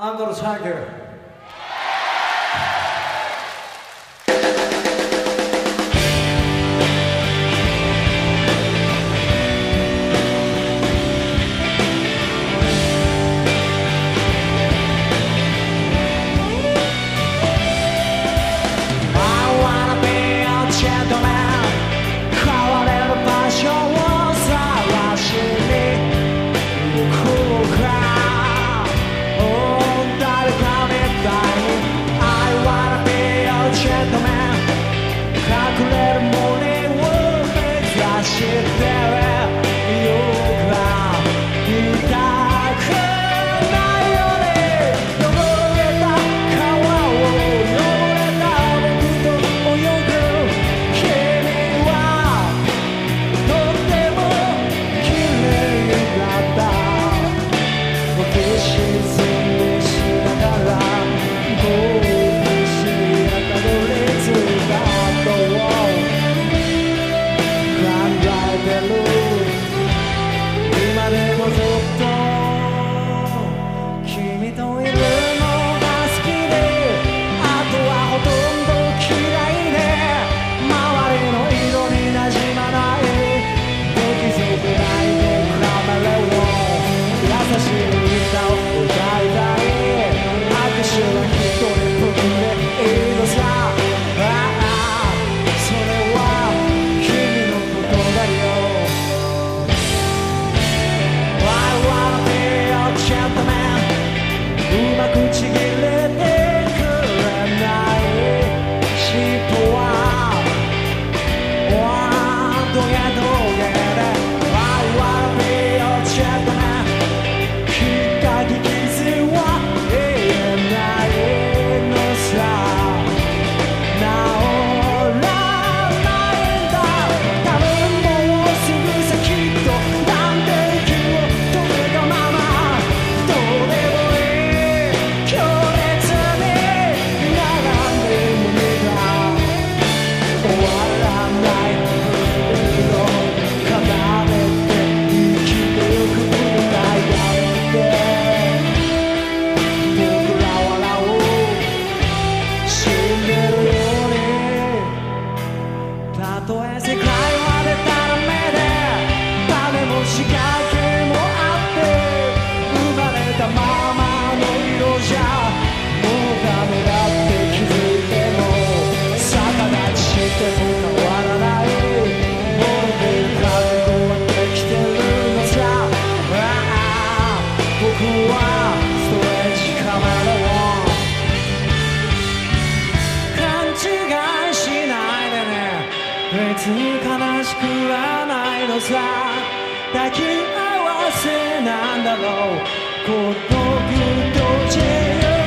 Anders her. 別に悲しくはないのさ。抱き合わせなんだろう。孤独と自由。